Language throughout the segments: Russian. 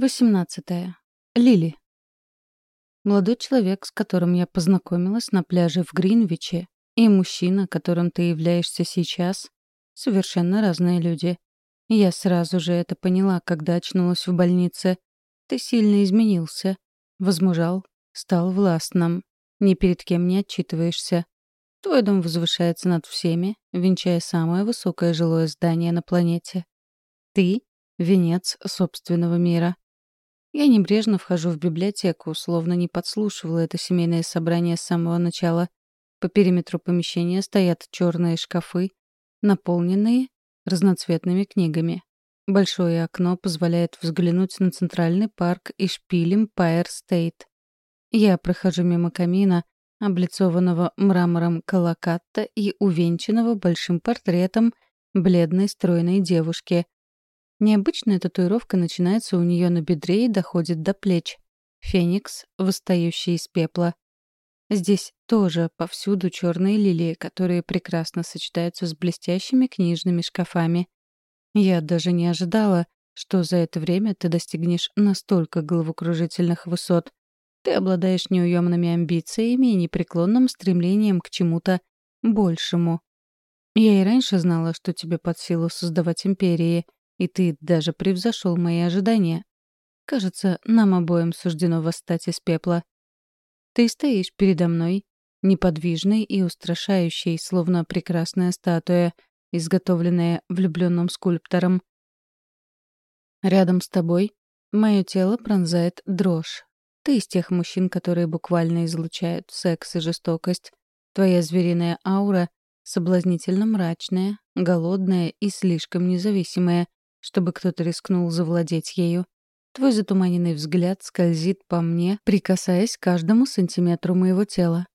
18. Лили. Молодой человек, с которым я познакомилась на пляже в Гринвиче, и мужчина, которым ты являешься сейчас, совершенно разные люди. Я сразу же это поняла, когда очнулась в больнице. Ты сильно изменился, возмужал, стал властным, ни перед кем не отчитываешься. Твой дом возвышается над всеми, венчая самое высокое жилое здание на планете. Ты — венец собственного мира. Я небрежно вхожу в библиотеку, словно не подслушивала это семейное собрание с самого начала. По периметру помещения стоят черные шкафы, наполненные разноцветными книгами. Большое окно позволяет взглянуть на центральный парк и шпиль Empire State. Я прохожу мимо камина, облицованного мрамором колокатта и увенчанного большим портретом бледной стройной девушки — Необычная татуировка начинается у нее на бедре и доходит до плеч. Феникс, восстающий из пепла. Здесь тоже повсюду черные лилии, которые прекрасно сочетаются с блестящими книжными шкафами. Я даже не ожидала, что за это время ты достигнешь настолько головокружительных высот. Ты обладаешь неуемными амбициями и непреклонным стремлением к чему-то большему. Я и раньше знала, что тебе под силу создавать империи — и ты даже превзошел мои ожидания. Кажется, нам обоим суждено восстать из пепла. Ты стоишь передо мной, неподвижный и устрашающий, словно прекрасная статуя, изготовленная влюбленным скульптором. Рядом с тобой мое тело пронзает дрожь. Ты из тех мужчин, которые буквально излучают секс и жестокость. Твоя звериная аура соблазнительно мрачная, голодная и слишком независимая, чтобы кто-то рискнул завладеть ею. Твой затуманенный взгляд скользит по мне, прикасаясь к каждому сантиметру моего тела.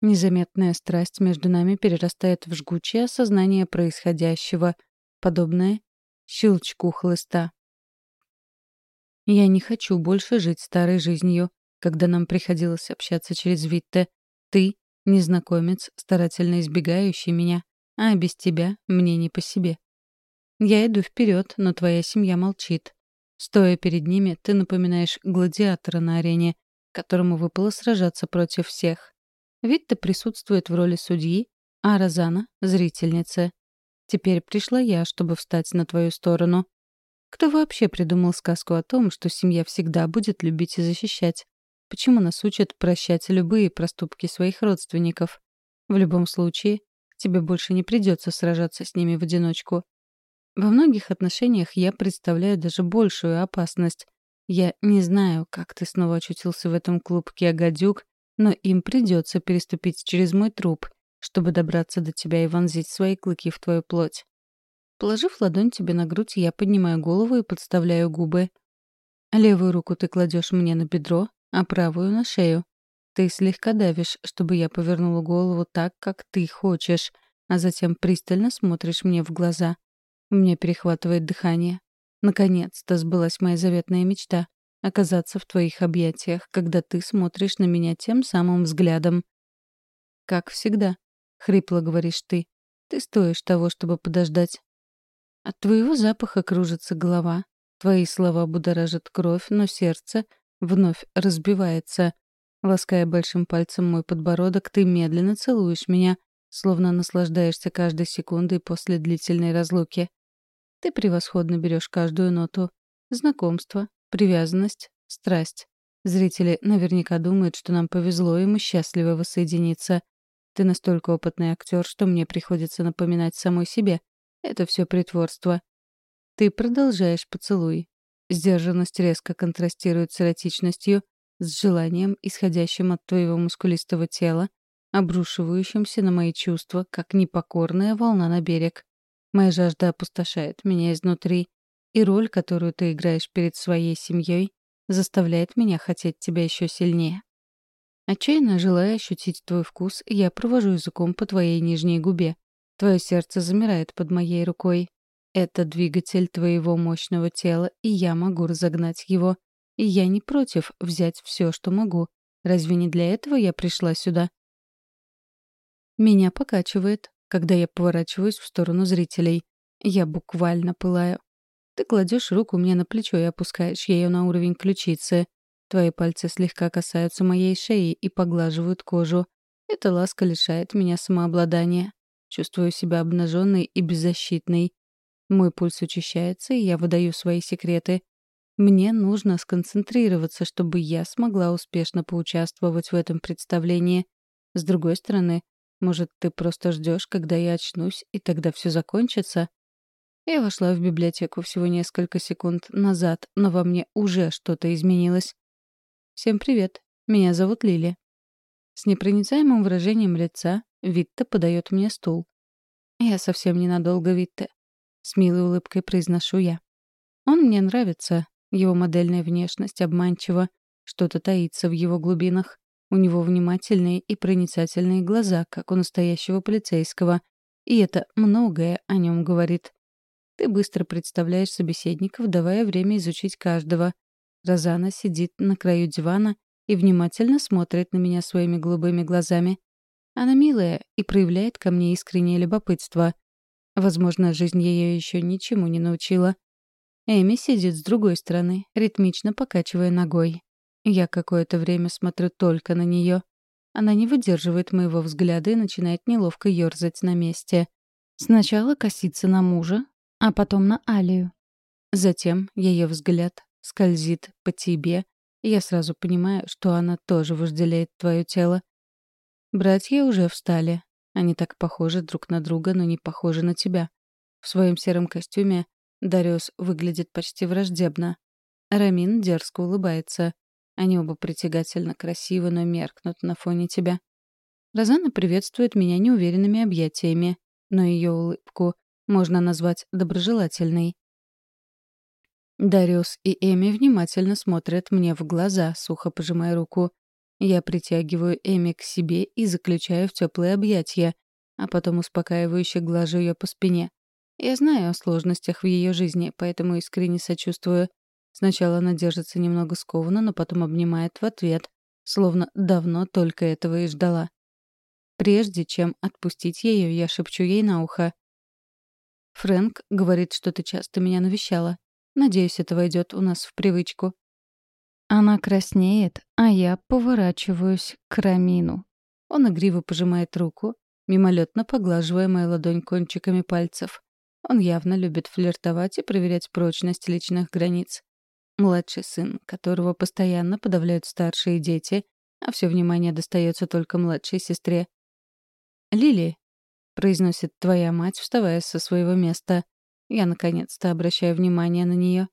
Незаметная страсть между нами перерастает в жгучее осознание происходящего, подобное щелчку хлыста. Я не хочу больше жить старой жизнью, когда нам приходилось общаться через Витте. Ты — незнакомец, старательно избегающий меня, а без тебя мне не по себе. Я иду вперед, но твоя семья молчит. Стоя перед ними, ты напоминаешь гладиатора на арене, которому выпало сражаться против всех. Витта присутствует в роли судьи, а Розана — зрительницы. Теперь пришла я, чтобы встать на твою сторону. Кто вообще придумал сказку о том, что семья всегда будет любить и защищать? Почему нас учат прощать любые проступки своих родственников? В любом случае, тебе больше не придется сражаться с ними в одиночку. Во многих отношениях я представляю даже большую опасность. Я не знаю, как ты снова очутился в этом клубке гадюк, но им придется переступить через мой труп, чтобы добраться до тебя и вонзить свои клыки в твою плоть. Положив ладонь тебе на грудь, я поднимаю голову и подставляю губы. Левую руку ты кладешь мне на бедро, а правую — на шею. Ты слегка давишь, чтобы я повернула голову так, как ты хочешь, а затем пристально смотришь мне в глаза. Мне перехватывает дыхание. Наконец-то сбылась моя заветная мечта — оказаться в твоих объятиях, когда ты смотришь на меня тем самым взглядом. «Как всегда», — хрипло говоришь ты, — «ты стоишь того, чтобы подождать». От твоего запаха кружится голова, твои слова будоражат кровь, но сердце вновь разбивается. Лаская большим пальцем мой подбородок, ты медленно целуешь меня, словно наслаждаешься каждой секундой после длительной разлуки. Ты превосходно берешь каждую ноту. Знакомство, привязанность, страсть. Зрители наверняка думают, что нам повезло, и мы счастливы воссоединиться. Ты настолько опытный актер, что мне приходится напоминать самой себе. Это все притворство. Ты продолжаешь поцелуй. Сдержанность резко контрастирует с эротичностью, с желанием, исходящим от твоего мускулистого тела, обрушивающимся на мои чувства, как непокорная волна на берег. Моя жажда опустошает меня изнутри, и роль, которую ты играешь перед своей семьей, заставляет меня хотеть тебя еще сильнее. Отчаянно желая ощутить твой вкус, я провожу языком по твоей нижней губе. Твое сердце замирает под моей рукой. Это двигатель твоего мощного тела, и я могу разогнать его. И я не против взять все, что могу. Разве не для этого я пришла сюда? Меня покачивает, когда я поворачиваюсь в сторону зрителей. Я буквально пылаю. Ты кладешь руку мне на плечо и опускаешь ее на уровень ключицы. Твои пальцы слегка касаются моей шеи и поглаживают кожу. Эта ласка лишает меня самообладания. Чувствую себя обнаженной и беззащитной. Мой пульс учащается, и я выдаю свои секреты. Мне нужно сконцентрироваться, чтобы я смогла успешно поучаствовать в этом представлении. С другой стороны, может, ты просто ждешь, когда я очнусь, и тогда все закончится? Я вошла в библиотеку всего несколько секунд назад, но во мне уже что-то изменилось. «Всем привет. Меня зовут Лили». С непроницаемым выражением лица Витта подает мне стул. «Я совсем ненадолго, Витте. С милой улыбкой произношу я. Он мне нравится. Его модельная внешность обманчива. Что-то таится в его глубинах. У него внимательные и проницательные глаза, как у настоящего полицейского. И это многое о нем говорит. Ты быстро представляешь собеседников, давая время изучить каждого. Розана сидит на краю дивана и внимательно смотрит на меня своими голубыми глазами. Она милая и проявляет ко мне искреннее любопытство — Возможно, жизнь ее еще ничему не научила. Эми сидит с другой стороны, ритмично покачивая ногой. Я какое-то время смотрю только на нее. Она не выдерживает моего взгляда и начинает неловко ерзать на месте. Сначала косится на мужа, а потом на Алию. Затем ее взгляд скользит по тебе, я сразу понимаю, что она тоже вожделеет твое тело. Братья уже встали, они так похожи друг на друга, но не похожи на тебя. В своем сером костюме Дариус выглядит почти враждебно. Рамин дерзко улыбается. Они оба притягательно красивы, но меркнут на фоне тебя. Розана приветствует меня неуверенными объятиями, но ее улыбку можно назвать доброжелательной. Дариус и Эми внимательно смотрят мне в глаза, сухо пожимая руку. Я притягиваю Эми к себе и заключаю в теплые объятия, а потом успокаивающе глажу ее по спине. Я знаю о сложностях в ее жизни, поэтому искренне сочувствую. Сначала она держится немного скованно, но потом обнимает в ответ, словно давно только этого и ждала. Прежде чем отпустить ее, я шепчу ей на ухо. «Фрэнк говорит, что ты часто меня навещала. Надеюсь, это войдет у нас в привычку». Она краснеет, а я поворачиваюсь к Рамину. Он игриво пожимает руку, мимолетно поглаживая мою ладонь кончиками пальцев. Он явно любит флиртовать и проверять прочность личных границ. Младший сын, которого постоянно подавляют старшие дети, а все внимание достается только младшей сестре. «Лили», — произносит твоя мать, вставая со своего места. Я наконец-то обращаю внимание на нее.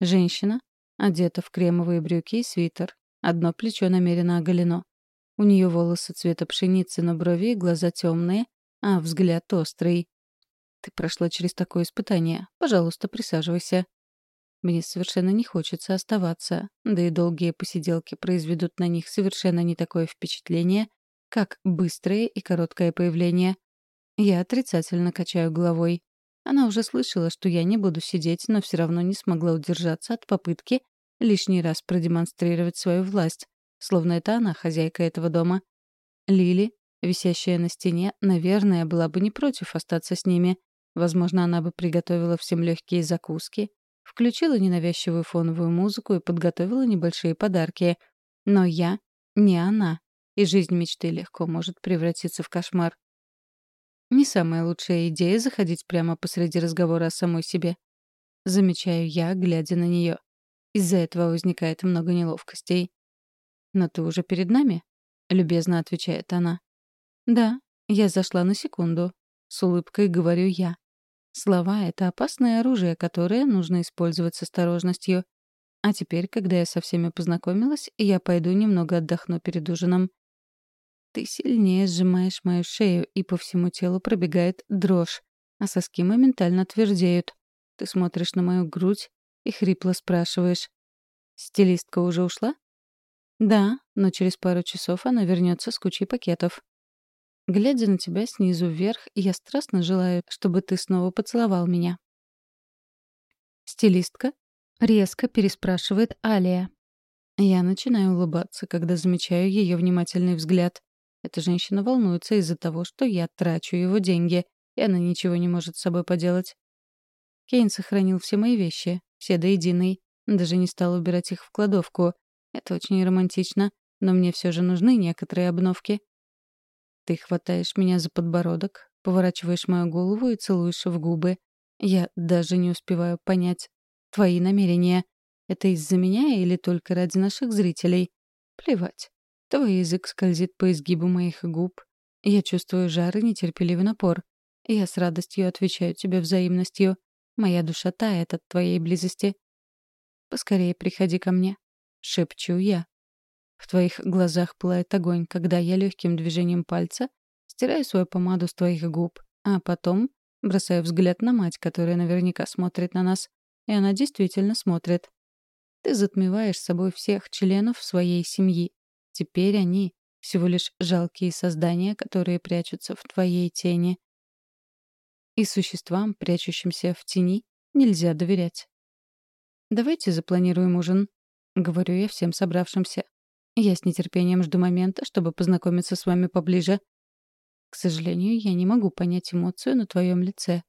Женщина, Одета в кремовые брюки и свитер. Одно плечо намеренно оголено. У нее волосы цвета пшеницы на брови и глаза темные, а взгляд острый. Ты прошла через такое испытание. Пожалуйста, присаживайся. Мне совершенно не хочется оставаться, да и долгие посиделки произведут на них совершенно не такое впечатление, как быстрое и короткое появление. Я отрицательно качаю головой. Она уже слышала, что я не буду сидеть, но все равно не смогла удержаться от попытки лишний раз продемонстрировать свою власть, словно это она хозяйка этого дома. Лили, висящая на стене, наверное, была бы не против остаться с ними. Возможно, она бы приготовила всем легкие закуски, включила ненавязчивую фоновую музыку и подготовила небольшие подарки. Но я не она, и жизнь мечты легко может превратиться в кошмар. Не самая лучшая идея заходить прямо посреди разговора о самой себе. Замечаю я, глядя на нее. Из-за этого возникает много неловкостей. «Но ты уже перед нами?» — любезно отвечает она. «Да, я зашла на секунду», — с улыбкой говорю я. Слова — это опасное оружие, которое нужно использовать с осторожностью. А теперь, когда я со всеми познакомилась, я пойду немного отдохну перед ужином. Ты сильнее сжимаешь мою шею, и по всему телу пробегает дрожь, а соски моментально твердеют. Ты смотришь на мою грудь и хрипло спрашиваешь. «Стилистка уже ушла?» «Да, но через пару часов она вернется с кучей пакетов». Глядя на тебя снизу вверх, я страстно желаю, чтобы ты снова поцеловал меня. «Стилистка?» — резко переспрашивает Алия. Я начинаю улыбаться, когда замечаю ее внимательный взгляд. Эта женщина волнуется из-за того, что я трачу его деньги, и она ничего не может с собой поделать. Кейн сохранил все мои вещи, все до единой. Даже не стал убирать их в кладовку. Это очень романтично, но мне все же нужны некоторые обновки. Ты хватаешь меня за подбородок, поворачиваешь мою голову и целуешь в губы. Я даже не успеваю понять твои намерения. Это из-за меня или только ради наших зрителей? Плевать. Твой язык скользит по изгибу моих губ. Я чувствую жар и нетерпеливый напор. Я с радостью отвечаю тебе взаимностью. Моя душа тает от твоей близости. Поскорее приходи ко мне. Шепчу я. В твоих глазах пылает огонь, когда я легким движением пальца стираю свою помаду с твоих губ, а потом бросаю взгляд на мать, которая наверняка смотрит на нас. И она действительно смотрит. Ты затмеваешь собой всех членов своей семьи. Теперь они — всего лишь жалкие создания, которые прячутся в твоей тени. И существам, прячущимся в тени, нельзя доверять. «Давайте запланируем ужин», — говорю я всем собравшимся. Я с нетерпением жду момента, чтобы познакомиться с вами поближе. К сожалению, я не могу понять эмоцию на твоем лице.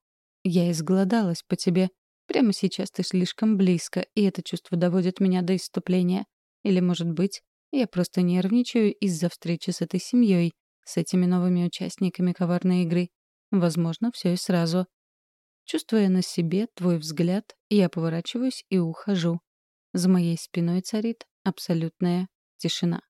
Я изголодалась по тебе. Прямо сейчас ты слишком близко, и это чувство доводит меня до исступления. Или, может быть, я просто нервничаю из-за встречи с этой семьей, с этими новыми участниками коварной игры. Возможно, все и сразу. Чувствуя на себе твой взгляд, я поворачиваюсь и ухожу. За моей спиной царит абсолютная тишина.